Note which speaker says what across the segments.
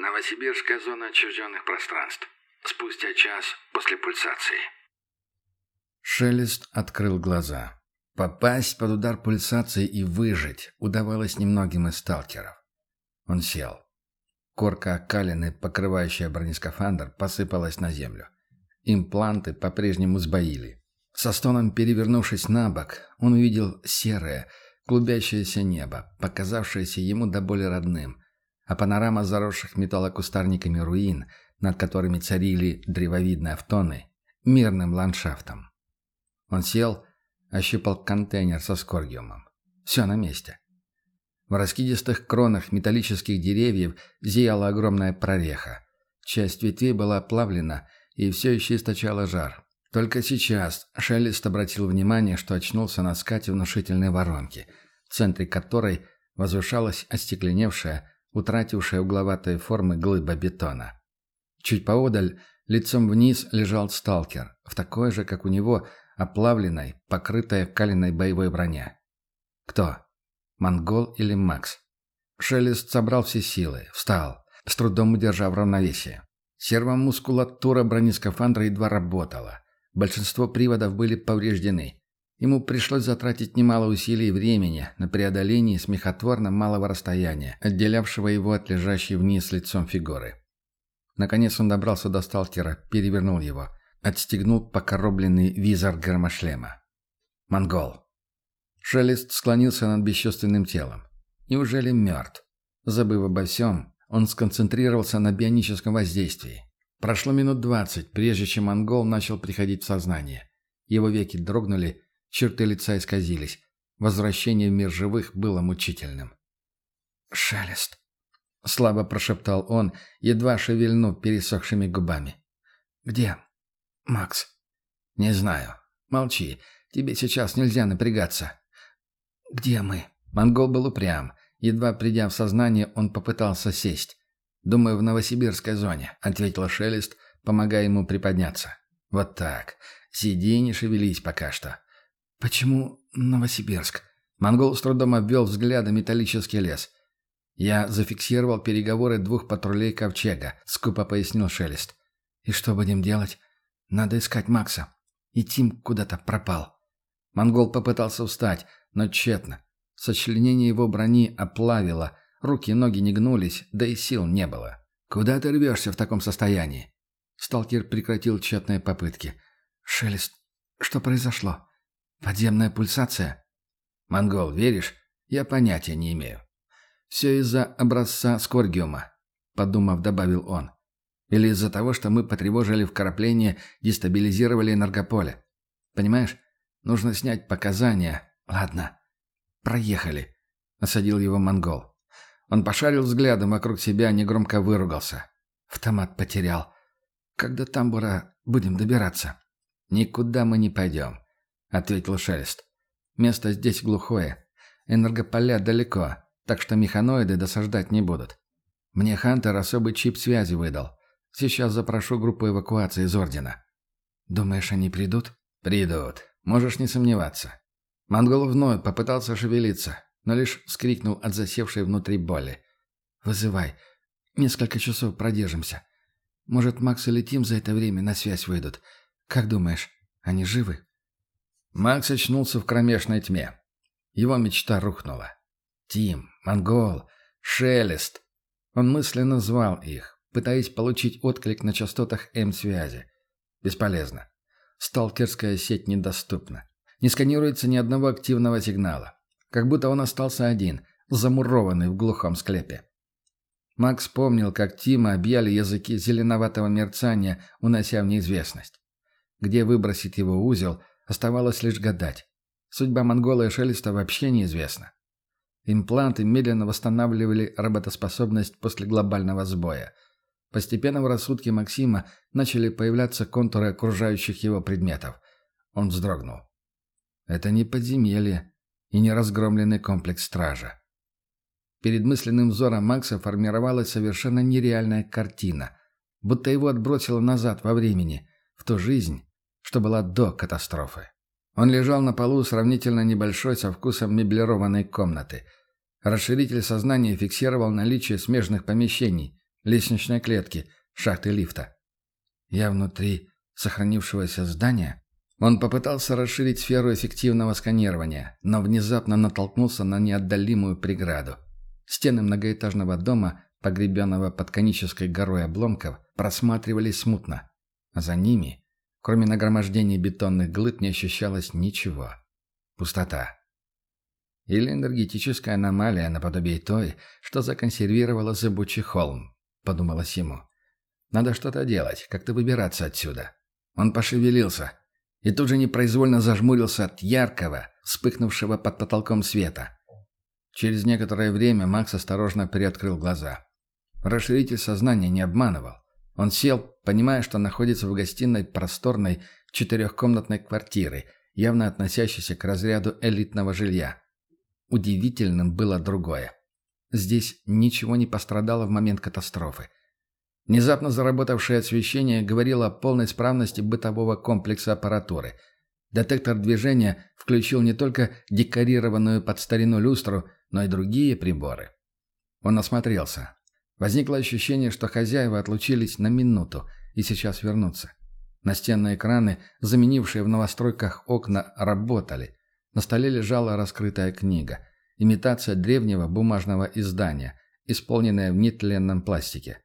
Speaker 1: Новосибирская зона отчужденных пространств. Спустя час после пульсации.
Speaker 2: Шелест открыл глаза. Попасть под удар пульсации и выжить удавалось немногим из сталкеров. Он сел. Корка окалины, покрывающая бронескафандр, посыпалась на землю. Импланты по-прежнему сбоили. Со стоном перевернувшись на бок, он увидел серое, клубящееся небо, показавшееся ему до боли родным, а панорама заросших металлокустарниками руин, над которыми царили древовидные автоны, мирным ландшафтом. Он сел, ощупал контейнер со скоргиумом. Все на месте. В раскидистых кронах металлических деревьев зияла огромная прореха. Часть ветвей была оплавлена и все еще источала жар. Только сейчас Шелест обратил внимание, что очнулся на скате внушительной воронки, в центре которой возвышалась остекленевшая, утратившая угловатые формы глыба бетона. Чуть поодаль, лицом вниз, лежал сталкер, в такой же, как у него, оплавленной, покрытой калиной боевой броне. Кто? Монгол или Макс. Шелест собрал все силы, встал, с трудом удержав равновесие. Сервомускулатура бронескафандра едва работала. Большинство приводов были повреждены. Ему пришлось затратить немало усилий и времени на преодоление смехотворно малого расстояния, отделявшего его от лежащей вниз лицом фигуры. Наконец он добрался до сталкера, перевернул его, отстегнул покоробленный визор гермошлема. «Монгол», Шелест склонился над бесчувственным телом. Неужели мертв? Забыв обо всем, он сконцентрировался на бионическом воздействии. Прошло минут двадцать, прежде чем монгол начал приходить в сознание. Его веки дрогнули, черты лица исказились. Возвращение в мир живых было мучительным. «Шелест», — слабо прошептал он, едва шевельнув пересохшими губами. «Где? Макс?» «Не знаю. Молчи. Тебе сейчас нельзя напрягаться. «Где мы?» Монгол был упрям. Едва придя в сознание, он попытался сесть. «Думаю, в Новосибирской зоне», — ответил Шелест, помогая ему приподняться. «Вот так. Сиди и не шевелись пока что». «Почему Новосибирск?» Монгол с трудом обвел взглядом металлический лес. «Я зафиксировал переговоры двух патрулей Ковчега», — скупо пояснил Шелест. «И что будем делать? Надо искать Макса. И Тим куда-то пропал». Монгол попытался встать, но тщетно. Сочленение его брони оплавило, руки и ноги не гнулись, да и сил не было. «Куда ты рвешься в таком состоянии?» Сталкер прекратил тщетные попытки. «Шелест, что произошло? Подземная пульсация?» «Монгол, веришь? Я понятия не имею». «Все из-за образца скоргиума», — подумав, добавил он. «Или из-за того, что мы потревожили вкрапление, дестабилизировали энергополе. Понимаешь, нужно снять показания, «Ладно, проехали», — осадил его монгол. Он пошарил взглядом вокруг себя, негромко выругался. «Автомат потерял. Когда тамбура будем добираться?» «Никуда мы не пойдем», — ответил Шелест. «Место здесь глухое. Энергополя далеко, так что механоиды досаждать не будут. Мне Хантер особый чип связи выдал. Сейчас запрошу группу эвакуации из Ордена». «Думаешь, они придут?» «Придут. Можешь не сомневаться. Монгол вновь попытался шевелиться, но лишь вскрикнул от засевшей внутри боли. «Вызывай. Несколько часов продержимся. Может, Макс и Летим за это время на связь выйдут. Как думаешь, они живы?» Макс очнулся в кромешной тьме. Его мечта рухнула. Тим, Монгол, Шелест. Он мысленно звал их, пытаясь получить отклик на частотах М-связи. Бесполезно. Сталкерская сеть недоступна. Не сканируется ни одного активного сигнала. Как будто он остался один, замурованный в глухом склепе. Макс помнил, как Тима объяли языки зеленоватого мерцания, унося в неизвестность. Где выбросить его узел, оставалось лишь гадать. Судьба монгола и Шелеста вообще неизвестна. Импланты медленно восстанавливали работоспособность после глобального сбоя. Постепенно в рассудке Максима начали появляться контуры окружающих его предметов. Он вздрогнул. Это не подземелье и не разгромленный комплекс стража. Перед мысленным взором Макса формировалась совершенно нереальная картина, будто его отбросило назад во времени, в ту жизнь, что была до катастрофы. Он лежал на полу сравнительно небольшой со вкусом меблированной комнаты. Расширитель сознания фиксировал наличие смежных помещений, лестничной клетки, шахты лифта. Я внутри сохранившегося здания? Он попытался расширить сферу эффективного сканирования, но внезапно натолкнулся на неотдалимую преграду. Стены многоэтажного дома, погребенного под конической горой обломков, просматривались смутно, а за ними, кроме нагромождения бетонных глыб, не ощущалось ничего. Пустота. Или энергетическая аномалия наподобие той, что законсервировала зыбучий холм, подумалось ему. Надо что-то делать, как-то выбираться отсюда. Он пошевелился и тут же непроизвольно зажмурился от яркого, вспыхнувшего под потолком света. Через некоторое время Макс осторожно приоткрыл глаза. Расширитель сознания не обманывал. Он сел, понимая, что находится в гостиной просторной четырехкомнатной квартиры, явно относящейся к разряду элитного жилья. Удивительным было другое. Здесь ничего не пострадало в момент катастрофы. Внезапно заработавшее освещение говорило о полной справности бытового комплекса аппаратуры. Детектор движения включил не только декорированную под старину люстру, но и другие приборы. Он осмотрелся. Возникло ощущение, что хозяева отлучились на минуту и сейчас вернутся. Настенные экраны, заменившие в новостройках окна, работали. На столе лежала раскрытая книга. Имитация древнего бумажного издания, исполненная в нетленном пластике.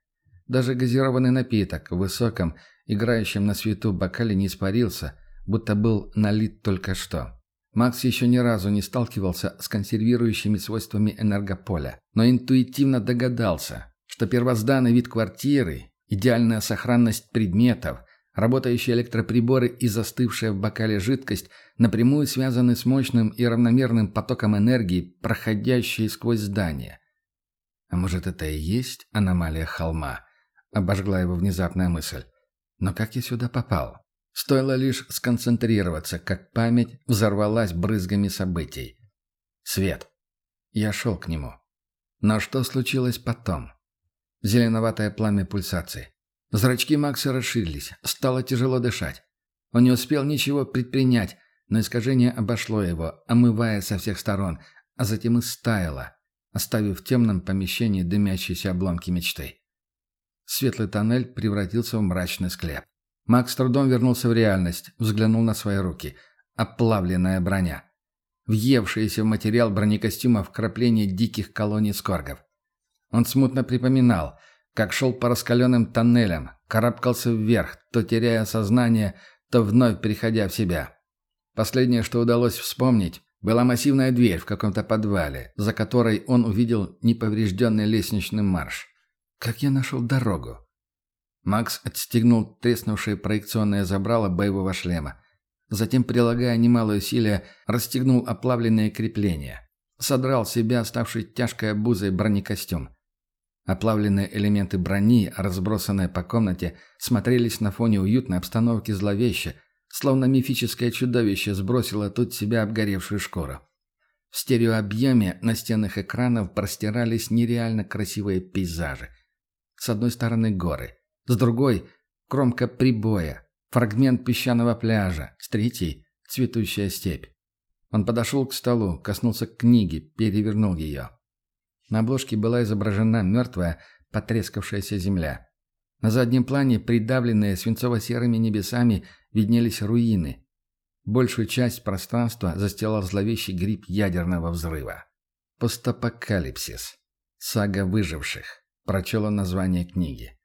Speaker 2: Даже газированный напиток в высоком, играющем на свету бокале не испарился, будто был налит только что. Макс еще ни разу не сталкивался с консервирующими свойствами энергополя, но интуитивно догадался, что первозданный вид квартиры, идеальная сохранность предметов, работающие электроприборы и застывшая в бокале жидкость напрямую связаны с мощным и равномерным потоком энергии, проходящей сквозь здание. А может, это и есть аномалия холма? Обожгла его внезапная мысль. Но как я сюда попал? Стоило лишь сконцентрироваться, как память взорвалась брызгами событий. Свет. Я шел к нему. Но что случилось потом? Зеленоватое пламя пульсации. Зрачки Макса расширились. Стало тяжело дышать. Он не успел ничего предпринять, но искажение обошло его, омывая со всех сторон, а затем и стаяло, оставив в темном помещении дымящиеся обломки мечты. Светлый тоннель превратился в мрачный склеп. Макс трудом вернулся в реальность, взглянул на свои руки. Оплавленная броня. Въевшиеся в материал бронекостюма вкрапления диких колоний скоргов. Он смутно припоминал, как шел по раскаленным тоннелям, карабкался вверх, то теряя сознание, то вновь приходя в себя. Последнее, что удалось вспомнить, была массивная дверь в каком-то подвале, за которой он увидел неповрежденный лестничный марш. Как я нашел дорогу? Макс отстегнул треснувшее проекционное забрало боевого шлема. Затем, прилагая немалое усилие, расстегнул оплавленные крепления. Содрал себя ставший тяжкой обузой бронекостюм. Оплавленные элементы брони, разбросанные по комнате, смотрелись на фоне уютной обстановки зловеще, словно мифическое чудовище сбросило тут себя обгоревшую шкуру. В стереообъеме настенных экранов простирались нереально красивые пейзажи. С одной стороны горы, с другой — кромка прибоя, фрагмент песчаного пляжа, с третьей — цветущая степь. Он подошел к столу, коснулся книги, перевернул ее. На обложке была изображена мертвая, потрескавшаяся земля. На заднем плане, придавленные свинцово-серыми небесами, виднелись руины. Большую часть пространства застилал зловещий гриб ядерного взрыва. «Постапокалипсис. Сага выживших», — прочел он название книги.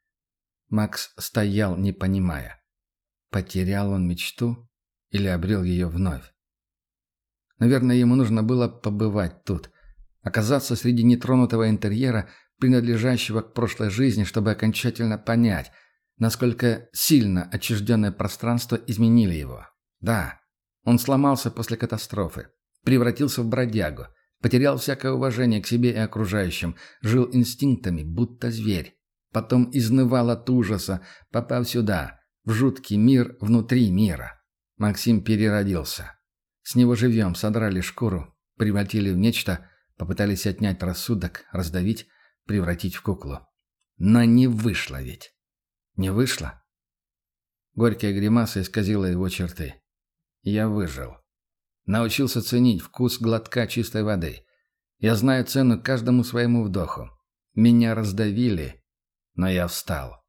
Speaker 2: Макс стоял, не понимая. Потерял он мечту или обрел ее вновь? Наверное, ему нужно было побывать тут, оказаться среди нетронутого интерьера, принадлежащего к прошлой жизни, чтобы окончательно понять, насколько сильно отчужденное пространство изменили его. Да, он сломался после катастрофы, превратился в бродягу, потерял всякое уважение к себе и окружающим, жил инстинктами, будто зверь. Потом изнывал от ужаса, попав сюда, в жуткий мир внутри мира. Максим переродился. С него живьем содрали шкуру, превратили в нечто, попытались отнять рассудок, раздавить, превратить в куклу. Но не вышло ведь. Не вышло. Горькая гримаса исказила его черты. Я выжил. Научился ценить вкус глотка чистой воды. Я знаю цену каждому своему вдоху. Меня раздавили, Но я встал.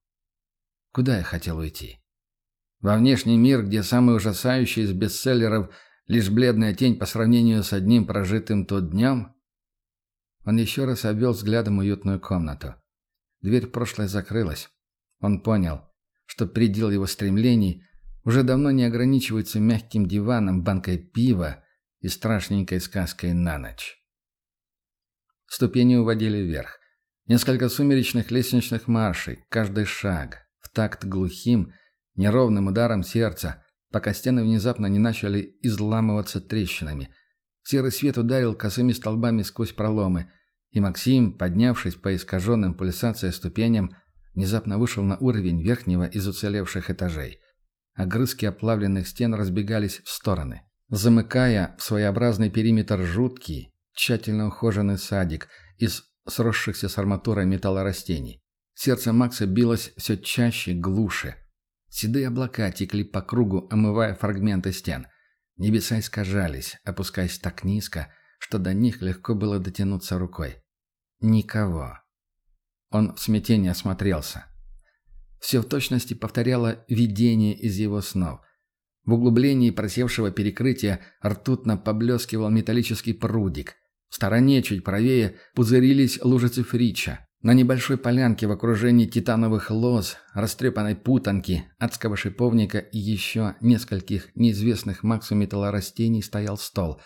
Speaker 2: Куда я хотел уйти? Во внешний мир, где самый ужасающий из бестселлеров лишь бледная тень по сравнению с одним прожитым тот днем? Он еще раз обвел взглядом уютную комнату. Дверь прошлой закрылась. Он понял, что предел его стремлений уже давно не ограничивается мягким диваном, банкой пива и страшненькой сказкой на ночь. Ступени уводили вверх. Несколько сумеречных лестничных маршей, каждый шаг, в такт глухим, неровным ударом сердца, пока стены внезапно не начали изламываться трещинами. Серый свет ударил косыми столбами сквозь проломы, и Максим, поднявшись по искаженным пульсацией ступеням, внезапно вышел на уровень верхнего из уцелевших этажей. Огрызки оплавленных стен разбегались в стороны, замыкая в своеобразный периметр жуткий, тщательно ухоженный садик из сросшихся с арматурой металлорастений. Сердце Макса билось все чаще, глуше. Седые облака текли по кругу, омывая фрагменты стен. Небеса искажались, опускаясь так низко, что до них легко было дотянуться рукой. Никого. Он в смятении осмотрелся. Все в точности повторяло видение из его снов. В углублении просевшего перекрытия ртутно поблескивал металлический прудик. В стороне, чуть правее, пузырились лужицы фрича. На небольшой полянке в окружении титановых лоз, растрепанной путанки, адского шиповника и еще нескольких неизвестных Максу металлорастений стоял стол.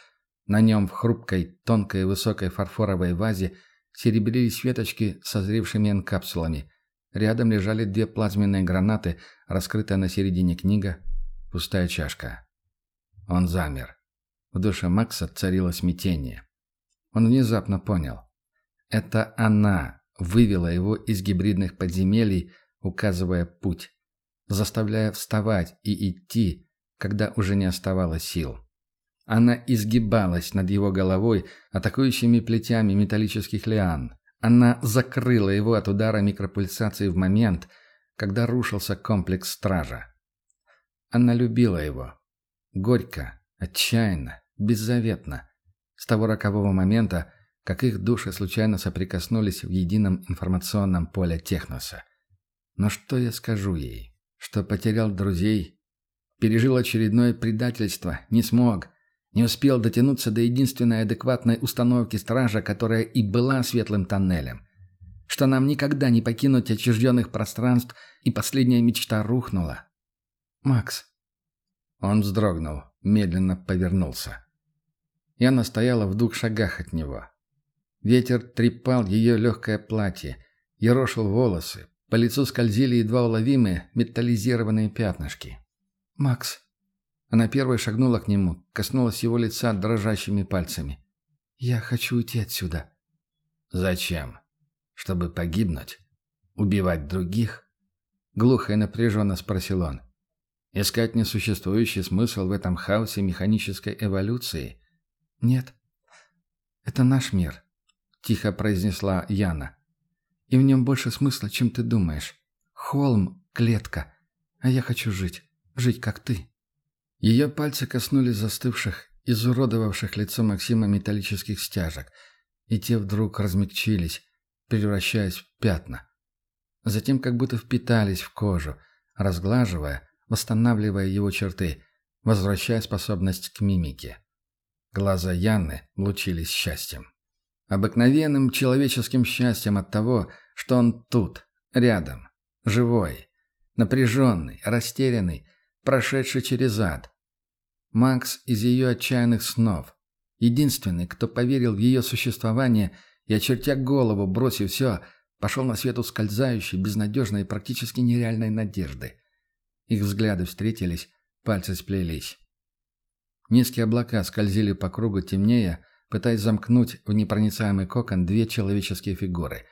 Speaker 2: На нем в хрупкой, тонкой высокой фарфоровой вазе серебрились веточки с созревшими энкапсулами. Рядом лежали две плазменные гранаты, раскрытая на середине книга, пустая чашка. Он замер. В душе Макса царило смятение. Он внезапно понял. Это она вывела его из гибридных подземелий, указывая путь, заставляя вставать и идти, когда уже не оставалось сил. Она изгибалась над его головой атакующими плетями металлических лиан. Она закрыла его от удара микропульсации в момент, когда рушился комплекс стража. Она любила его. Горько, отчаянно, беззаветно. С того рокового момента, как их души случайно соприкоснулись в едином информационном поле Техноса. Но что я скажу ей? Что потерял друзей? Пережил очередное предательство? Не смог? Не успел дотянуться до единственной адекватной установки стража, которая и была светлым тоннелем. Что нам никогда не покинуть отчужденных пространств, и последняя мечта рухнула. «Макс». Он вздрогнул, медленно повернулся. Яна стояла в двух шагах от него. Ветер трепал ее легкое платье, ерошил волосы, по лицу скользили едва уловимые металлизированные пятнышки. «Макс», она первой шагнула к нему, коснулась его лица дрожащими пальцами. «Я хочу уйти отсюда». «Зачем? Чтобы погибнуть? Убивать других?» Глухо и напряженно спросил он. «Искать несуществующий смысл в этом хаосе механической эволюции?» «Нет. Это наш мир», — тихо произнесла Яна. «И в нем больше смысла, чем ты думаешь. Холм — клетка, а я хочу жить. Жить, как ты». Ее пальцы коснулись застывших, изуродовавших лицо Максима металлических стяжек, и те вдруг размягчились, превращаясь в пятна. Затем как будто впитались в кожу, разглаживая, восстанавливая его черты, возвращая способность к мимике. Глаза Яны лучились счастьем. Обыкновенным человеческим счастьем от того, что он тут, рядом, живой, напряженный, растерянный, прошедший через ад. Макс из ее отчаянных снов. Единственный, кто поверил в ее существование и, очертя голову, бросив все, пошел на свет ускользающей, безнадежной и практически нереальной надежды. Их взгляды встретились, пальцы сплелись. Низкие облака скользили по кругу темнее, пытаясь замкнуть в непроницаемый кокон две человеческие фигуры.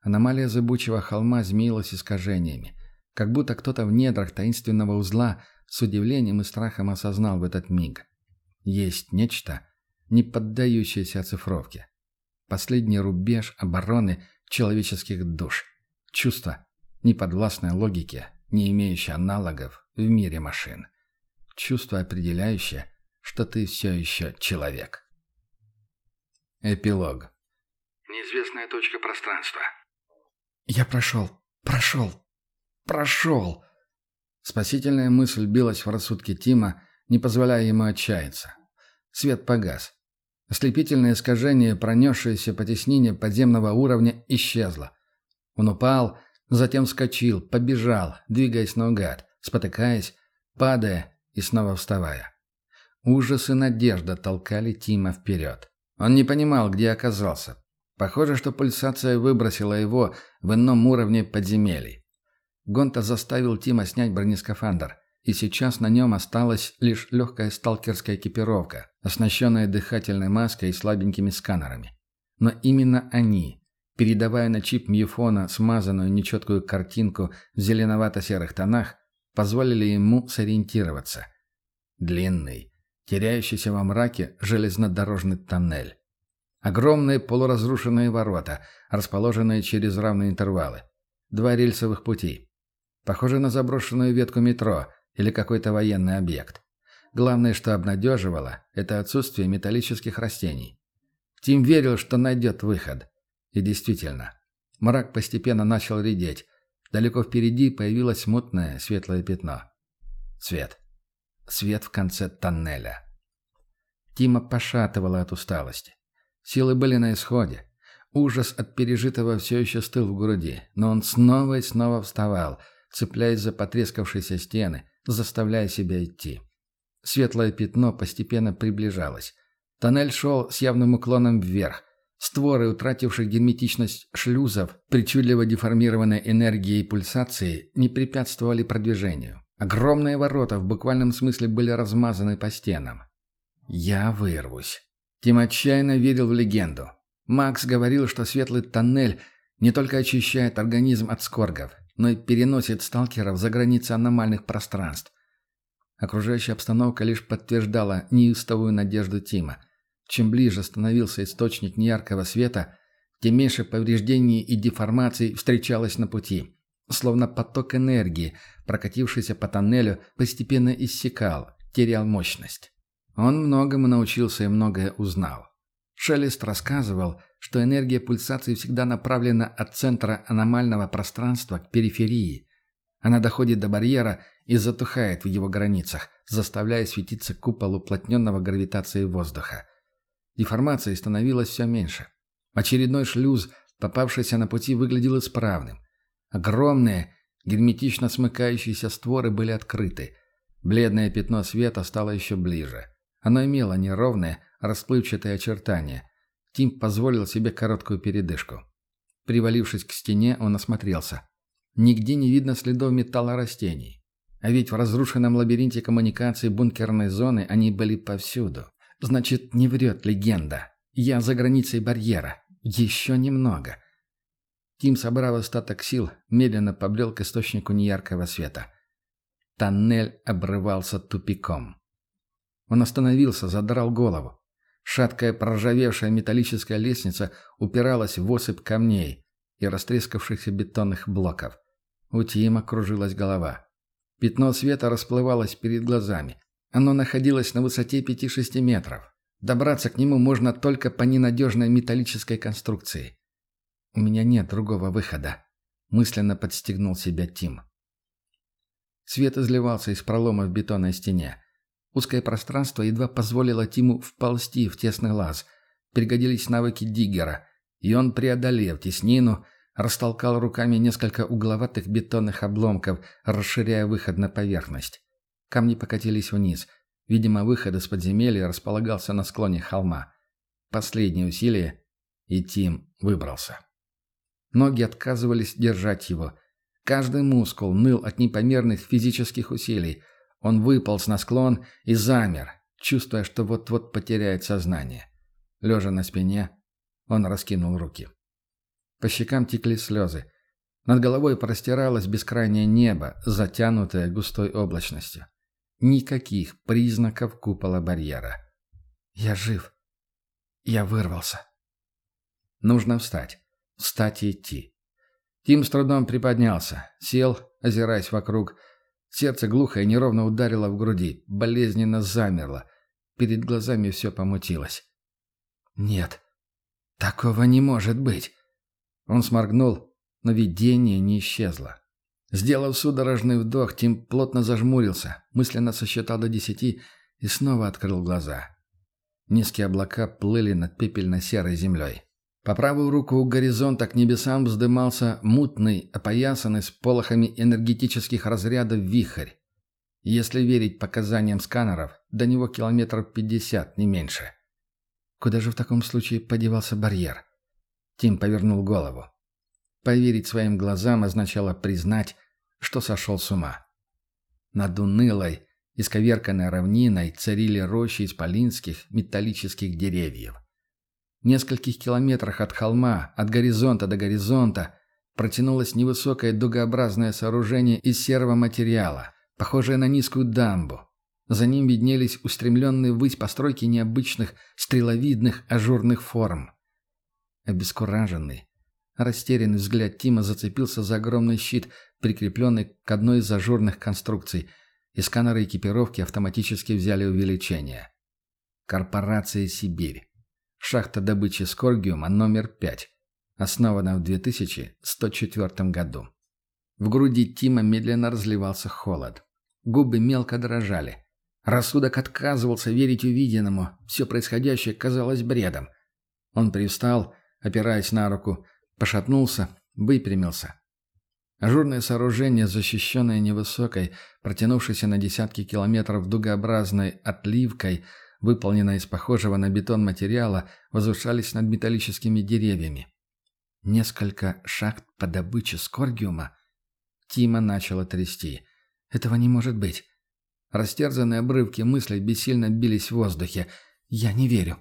Speaker 2: Аномалия зыбучего холма змеилась искажениями, как будто кто-то в недрах таинственного узла – с удивлением и страхом осознал в этот миг. Есть нечто, не поддающееся оцифровке. Последний рубеж обороны человеческих душ. Чувство, неподвластное логике, не имеющее аналогов в мире машин. Чувство, определяющее, что ты все еще человек. Эпилог.
Speaker 1: Неизвестная точка пространства.
Speaker 3: Я прошел.
Speaker 2: Прошел! Прошел!» Спасительная мысль билась в рассудке Тима, не позволяя ему отчаяться. Свет погас. Ослепительное искажение, пронесшееся по теснине подземного уровня, исчезло. Он упал, затем вскочил, побежал, двигаясь наугад, спотыкаясь, падая и снова вставая. Ужас и надежда толкали Тима вперед. Он не понимал, где оказался. Похоже, что пульсация выбросила его в ином уровне подземелий. Гонта заставил Тима снять бронескафандр, и сейчас на нем осталась лишь легкая сталкерская экипировка, оснащенная дыхательной маской и слабенькими сканерами. Но именно они, передавая на чип мьюфона смазанную нечеткую картинку в зеленовато-серых тонах, позволили ему сориентироваться. Длинный, теряющийся во мраке железнодорожный тоннель. Огромные полуразрушенные ворота, расположенные через равные интервалы. Два рельсовых пути. Похоже на заброшенную ветку метро или какой-то военный объект. Главное, что обнадеживало, это отсутствие металлических растений. Тим верил, что найдет выход. И действительно, мрак постепенно начал редеть. Далеко впереди появилось мутное светлое пятно. Свет. Свет в конце тоннеля. Тима пошатывала от усталости. Силы были на исходе. Ужас от пережитого все еще стыл в груди, но он снова и снова вставал, цепляясь за потрескавшиеся стены, заставляя себя идти. Светлое пятно постепенно приближалось. Тоннель шел с явным уклоном вверх. Створы, утративших герметичность шлюзов, причудливо деформированной энергией пульсации, не препятствовали продвижению. Огромные ворота в буквальном смысле были размазаны по стенам. «Я вырвусь». Тим отчаянно верил в легенду. Макс говорил, что светлый тоннель не только очищает организм от скоргов, но и переносит сталкеров за границы аномальных пространств. Окружающая обстановка лишь подтверждала неистовую надежду Тима. Чем ближе становился источник неяркого света, тем меньше повреждений и деформаций встречалось на пути. Словно поток энергии, прокатившийся по тоннелю, постепенно иссякал, терял мощность. Он многому научился и многое узнал. Шелест рассказывал, что энергия пульсации всегда направлена от центра аномального пространства к периферии. Она доходит до барьера и затухает в его границах, заставляя светиться купол уплотненного гравитацией воздуха. Деформации становилось все меньше. Очередной шлюз, попавшийся на пути, выглядел исправным. Огромные, герметично смыкающиеся створы были открыты. Бледное пятно света стало еще ближе. Оно имело неровное, расплывчатое очертание. Тим позволил себе короткую передышку. Привалившись к стене, он осмотрелся. Нигде не видно следов металлорастений. А ведь в разрушенном лабиринте коммуникаций бункерной зоны они были повсюду. Значит, не врет легенда. Я за границей барьера. Еще немного. Тим, собрав остаток сил, медленно побрел к источнику неяркого света. Тоннель обрывался тупиком. Он остановился, задрал голову. Шаткая проржавевшая металлическая лестница упиралась в осыпь камней и растрескавшихся бетонных блоков. У Тима кружилась голова. Пятно света расплывалось перед глазами. Оно находилось на высоте 5-6 метров. Добраться к нему можно только по ненадежной металлической конструкции. «У меня нет другого выхода», — мысленно подстегнул себя Тим. Свет изливался из пролома в бетонной стене. Узкое пространство едва позволило Тиму вползти в тесный лаз. Пригодились навыки Диггера, и он, преодолев теснину, растолкал руками несколько угловатых бетонных обломков, расширяя выход на поверхность. Камни покатились вниз. Видимо, выход из подземелья располагался на склоне холма. Последнее усилие, и Тим выбрался. Ноги отказывались держать его. Каждый мускул ныл от непомерных физических усилий – он выполз на склон и замер, чувствуя, что вот-вот потеряет сознание. Лежа на спине, он раскинул руки. По щекам текли слезы. Над головой простиралось бескрайнее небо, затянутое густой облачностью. Никаких признаков купола барьера. «Я жив. Я вырвался». Нужно встать. Встать и идти. Тим с трудом приподнялся, сел, озираясь вокруг, Сердце глухо и неровно ударило в груди, болезненно замерло. Перед глазами все помутилось. «Нет, такого не может быть!» Он сморгнул, но видение не исчезло. Сделав судорожный вдох, Тим плотно зажмурился, мысленно сосчитал до десяти и снова открыл глаза. Низкие облака плыли над пепельно-серой землей. По правую руку горизонта к небесам вздымался мутный, опоясанный с полохами энергетических разрядов вихрь. Если верить показаниям сканеров, до него километров пятьдесят, не меньше. Куда же в таком случае подевался барьер? Тим повернул голову. Поверить своим глазам означало признать, что сошел с ума. Над унылой, исковерканной равниной царили рощи исполинских металлических деревьев. Нескольких километрах от холма, от горизонта до горизонта, протянулось невысокое дугообразное сооружение из серого материала, похожее на низкую дамбу. За ним виднелись устремленные ввысь постройки необычных стреловидных ажурных форм. Обескураженный, Растерянный взгляд Тима зацепился за огромный щит, прикрепленный к одной из ажурных конструкций, и сканеры экипировки автоматически взяли увеличение. Корпорация «Сибирь». Шахта добычи скоргиума номер 5. Основана в 2104 году. В груди Тима медленно разливался холод. Губы мелко дрожали. Рассудок отказывался верить увиденному. Все происходящее казалось бредом. Он привстал, опираясь на руку, Пошатнулся, выпрямился. Ажурное сооружение, защищенное невысокой, протянувшейся на десятки километров дугообразной отливкой, выполненной из похожего на бетон материала, возвышались над металлическими деревьями. Несколько шахт по добыче скоргиума. Тима начала трясти. Этого не может быть. Растерзанные обрывки мыслей бессильно бились в воздухе. «Я не верю.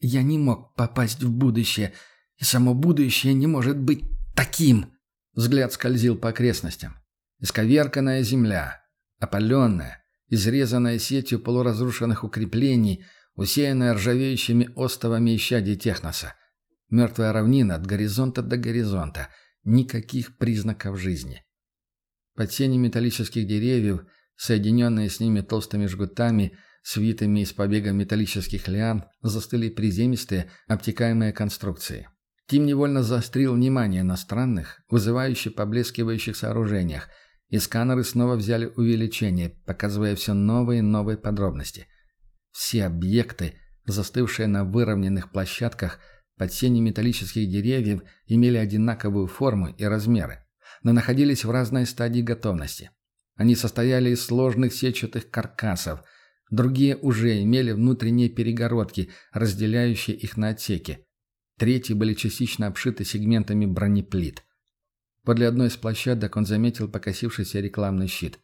Speaker 2: Я не мог попасть в будущее. И само будущее не может быть таким. Взгляд скользил по окрестностям. Исковерканная земля, опаленная, изрезанная сетью полуразрушенных укреплений, усеянная ржавеющими остовами исчадий техноса. Мертвая равнина от горизонта до горизонта. Никаких признаков жизни. Под сенью металлических деревьев, соединенные с ними толстыми жгутами, свитыми из побега металлических лиан, застыли приземистые, обтекаемые конструкции. Тим невольно заострил внимание на странных, вызывающих поблескивающих сооружениях, и сканеры снова взяли увеличение, показывая все новые и новые подробности. Все объекты, застывшие на выровненных площадках под сенью металлических деревьев, имели одинаковую форму и размеры, но находились в разной стадии готовности. Они состояли из сложных сетчатых каркасов, другие уже имели внутренние перегородки, разделяющие их на отсеки – Третьи были частично обшиты сегментами бронеплит. Подле одной из площадок он заметил покосившийся рекламный щит.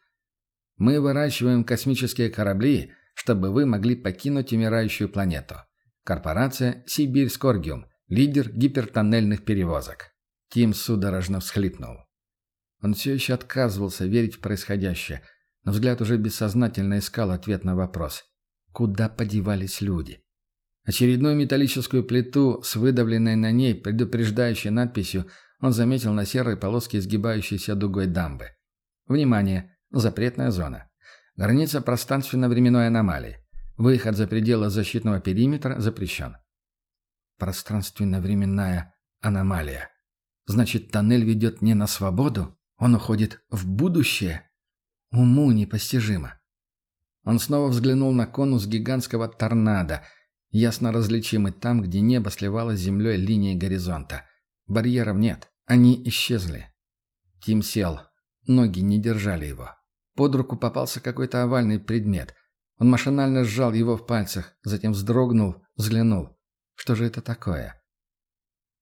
Speaker 2: «Мы выращиваем космические корабли, чтобы вы могли покинуть умирающую планету. Корпорация «Сибирь Скоргиум», лидер гипертоннельных перевозок». Тим судорожно всхлипнул. Он все еще отказывался верить в происходящее, но взгляд уже бессознательно искал ответ на вопрос. Куда подевались люди? Очередную металлическую плиту с выдавленной на ней предупреждающей надписью он заметил на серой полоске сгибающейся дугой дамбы. Внимание! Запретная зона. Граница пространственно-временной аномалии. Выход за пределы защитного периметра запрещен. Пространственно-временная аномалия. Значит, тоннель ведет не на свободу, он уходит в будущее. Уму непостижимо. Он снова взглянул на конус гигантского торнадо – ясно различимы там, где небо сливалось с землей линией горизонта. Барьеров нет, они исчезли. Тим сел, ноги не держали его. Под руку попался какой-то овальный предмет. Он машинально сжал его в пальцах, затем вздрогнул, взглянул. Что же это такое?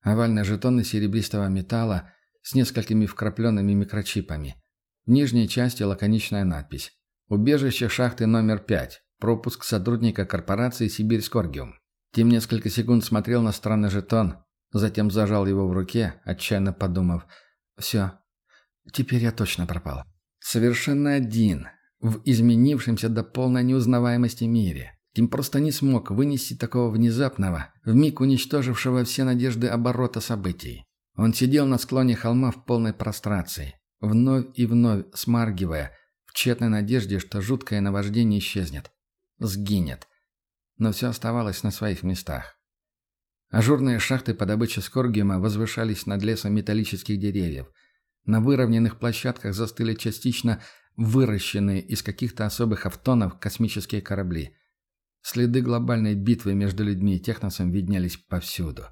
Speaker 2: Овальный жетон из серебристого металла с несколькими вкрапленными микрочипами. В нижней части лаконичная надпись. «Убежище шахты номер пять. Пропуск сотрудника корпорации «Сибирь-Скоргиум». Тим несколько секунд смотрел на странный жетон, затем зажал его в руке, отчаянно подумав. «Все. Теперь я точно пропал». Совершенно один, в изменившемся до полной неузнаваемости мире. Тим просто не смог вынести такого внезапного, вмиг уничтожившего все надежды оборота событий. Он сидел на склоне холма в полной прострации, вновь и вновь смаргивая, в тщетной надежде, что жуткое наваждение исчезнет сгинет. Но все оставалось на своих местах. Ажурные шахты по добыче скоргиума возвышались над лесом металлических деревьев. На выровненных площадках застыли частично выращенные из каких-то особых автонов космические корабли. Следы глобальной битвы между людьми и техносом виднелись повсюду.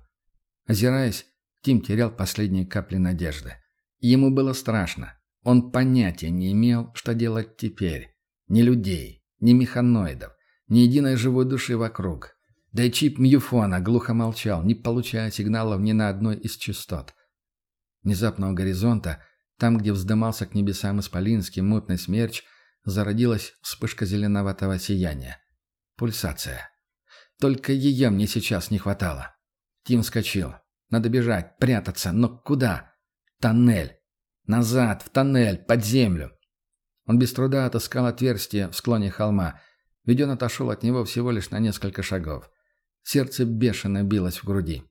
Speaker 2: Озираясь, Тим терял последние капли надежды. Ему было страшно. Он понятия не имел, что делать теперь. Ни людей, ни механоидов, ни единой живой души вокруг. Да и чип Мьюфона глухо молчал, не получая сигналов ни на одной из частот. Внезапно у горизонта, там, где вздымался к небесам исполинский мутный смерч, зародилась вспышка зеленоватого сияния. Пульсация. Только ее мне сейчас не хватало. Тим вскочил. Надо бежать, прятаться, но куда? Тоннель. Назад, в тоннель, под землю. Он без труда отыскал отверстие в склоне холма, ведь он отошел от него всего лишь на несколько шагов. Сердце бешено билось в груди.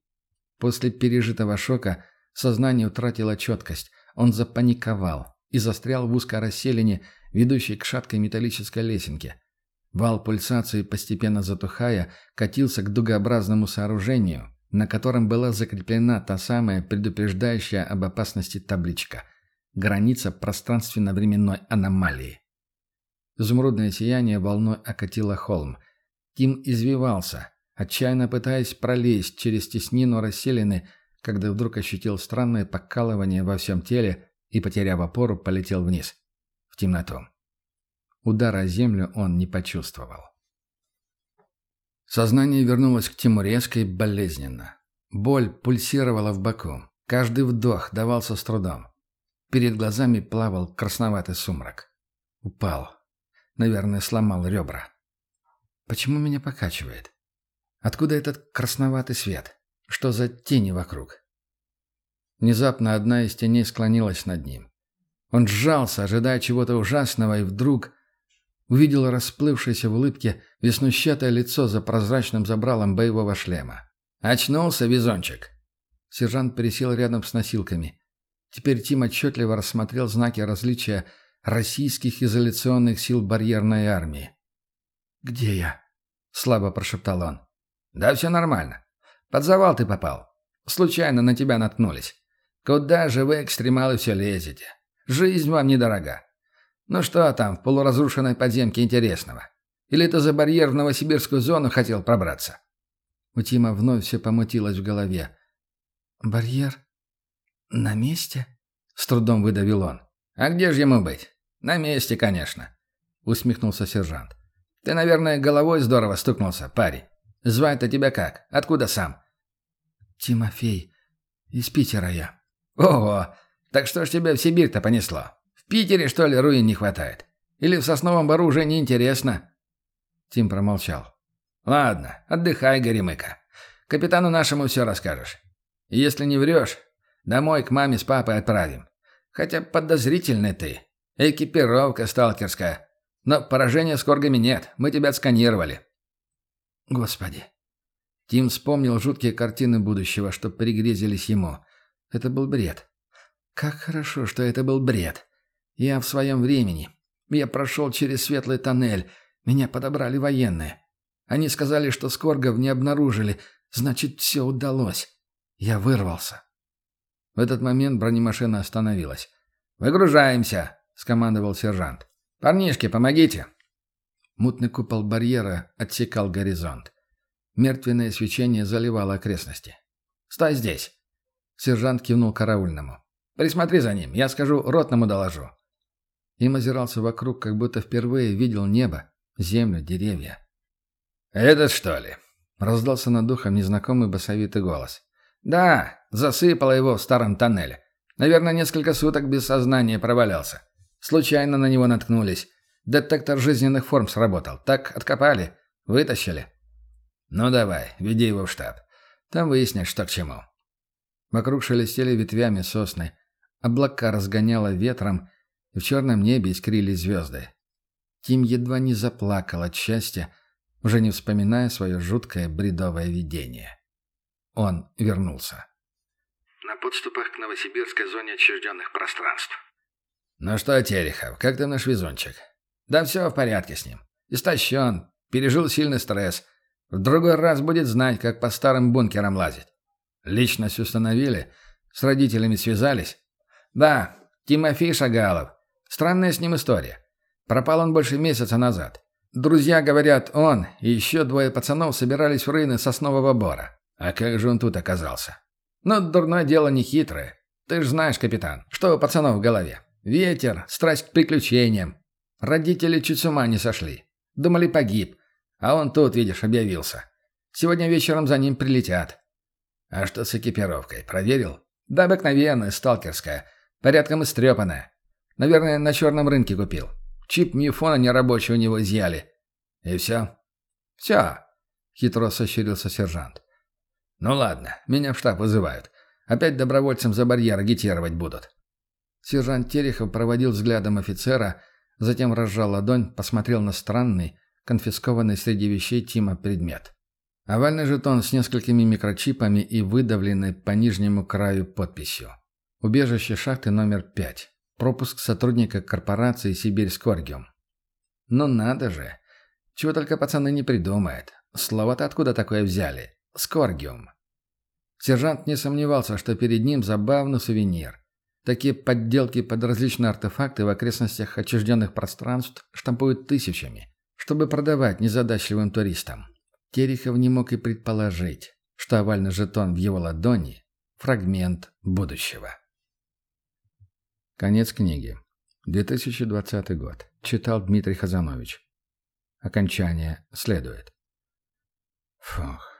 Speaker 2: После пережитого шока сознание утратило четкость. Он запаниковал и застрял в узкой расселине, ведущей к шаткой металлической лесенке. Вал пульсации, постепенно затухая, катился к дугообразному сооружению, на котором была закреплена та самая предупреждающая об опасности табличка. Граница пространственно-временной аномалии. Изумрудное сияние волной окатило холм. Тим извивался, отчаянно пытаясь пролезть через теснину расселены, когда вдруг ощутил странное покалывание во всем теле и, потеряв опору, полетел вниз, в темноту. Удара о землю он не почувствовал. Сознание вернулось к Тиму резко и болезненно. Боль пульсировала в боку. Каждый вдох давался с трудом. Перед глазами плавал красноватый сумрак. Упал. Наверное, сломал ребра. Почему меня покачивает? Откуда этот красноватый свет? Что за тени вокруг? Внезапно одна из теней склонилась над ним. Он сжался, ожидая чего-то ужасного, и вдруг увидел расплывшееся в улыбке веснущатое лицо за прозрачным забралом боевого шлема. «Очнулся, везончик!» Сержант пересел рядом с носилками. Теперь Тим отчетливо рассмотрел знаки различия российских изоляционных сил барьерной армии. «Где я?» — слабо прошептал он. «Да все нормально. Под завал ты попал. Случайно на тебя наткнулись. Куда же вы, экстремалы, все лезете? Жизнь вам недорога. Ну что там в полуразрушенной подземке интересного? Или ты за барьер в новосибирскую зону хотел пробраться?» У Тима вновь все помутилось в голове. «Барьер? На месте?» — с трудом выдавил он. «А где же ему быть? На месте, конечно», — усмехнулся сержант. «Ты, наверное, головой здорово стукнулся, парень. Звать-то тебя как? Откуда сам?» «Тимофей. Из Питера я». «Ого! Так что ж тебя в Сибирь-то понесло? В Питере, что ли, руин не хватает? Или в Сосновом Бару уже неинтересно?» Тим промолчал. «Ладно, отдыхай, Горемыка. Капитану нашему все расскажешь. Если не врешь, домой к маме с папой отправим. Хотя подозрительный ты. Экипировка сталкерская. Но поражения с коргами нет, мы тебя отсканировали». Господи. Тим вспомнил жуткие картины будущего, что пригрезились ему. Это был бред. Как хорошо, что это был бред. Я в своем времени. Я прошел через светлый тоннель. Меня подобрали военные. Они сказали, что Скоргов не обнаружили. Значит, все удалось. Я вырвался. В этот момент бронемашина остановилась. «Выгружаемся!» — скомандовал сержант. «Парнишки, помогите!» Мутный купол барьера отсекал горизонт. Мертвенное свечение заливало окрестности. «Стой здесь!» Сержант кивнул караульному. «Присмотри за ним, я скажу, ротному доложу». Им озирался вокруг, как будто впервые видел небо, землю, деревья. «Этот, что ли?» — раздался над духом незнакомый басовитый голос. «Да, засыпало его в старом тоннеле. Наверное, несколько суток без сознания провалялся. Случайно на него наткнулись. Детектор жизненных форм сработал. Так откопали. Вытащили. Ну давай, веди его в штаб. Там выяснишь, что к чему». Вокруг шелестели ветвями сосны. Облака разгоняло ветром, и в черном небе искрились звезды. Тим едва не заплакал от счастья, уже не вспоминая свое жуткое бредовое видение. Он вернулся.
Speaker 1: На подступах к Новосибирской зоне отчужденных пространств.
Speaker 2: «Ну что, Терехов, как ты наш везунчик?» «Да все в порядке с ним. Истощен, пережил сильный стресс. В другой раз будет знать, как по старым бункерам лазить. Личность установили? С родителями связались? Да, Тимофей Шагалов. Странная с ним история. Пропал он больше месяца назад. Друзья говорят, он и еще двое пацанов собирались в руины соснового бора. А как же он тут оказался? Ну, дурное дело не хитрое. Ты ж знаешь, капитан, что у пацанов в голове. Ветер, страсть к приключениям. Родители чуть с ума не сошли. Думали, погиб. А он тут, видишь, объявился. Сегодня вечером за ним прилетят. А что с экипировкой? Проверил? Да обыкновенная, сталкерская. Порядком истрепанная. Наверное, на черном рынке купил. Чип мифона нерабочий у него изъяли. И все? Все. Хитро сощурился сержант. Ну ладно, меня в штаб вызывают. Опять добровольцем за барьер агитировать будут. Сержант Терехов проводил взглядом офицера, затем разжал ладонь, посмотрел на странный, конфискованный среди вещей Тима предмет. Овальный жетон с несколькими микрочипами и выдавленной по нижнему краю подписью. Убежище шахты номер 5. Пропуск сотрудника корпорации «Сибирь Скоргиум». Ну надо же. Чего только пацаны не придумают. Слово-то откуда такое взяли? Скоргиум. Сержант не сомневался, что перед ним забавный сувенир. Такие подделки под различные артефакты в окрестностях отчужденных пространств штампуют тысячами, чтобы продавать незадачливым туристам. Терехов не мог и предположить, что овальный жетон в его ладони – фрагмент будущего. Конец книги. 2020 год. Читал Дмитрий Хазанович. Окончание следует. Фух.